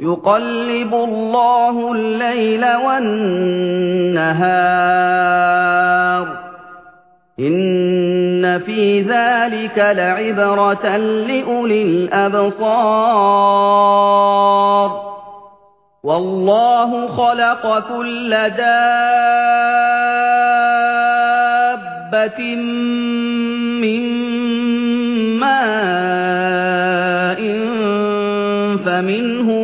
يقلب الله الليل والنهار. إن في ذلك لعبرة لأولي الأبصار. والله خلق كل دابة من ماء فمنهم من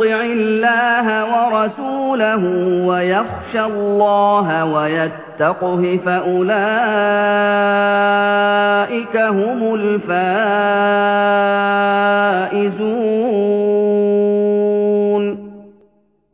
يطع الله ورسوله ويخشى الله ويتقه فأولئك هم الفائزون.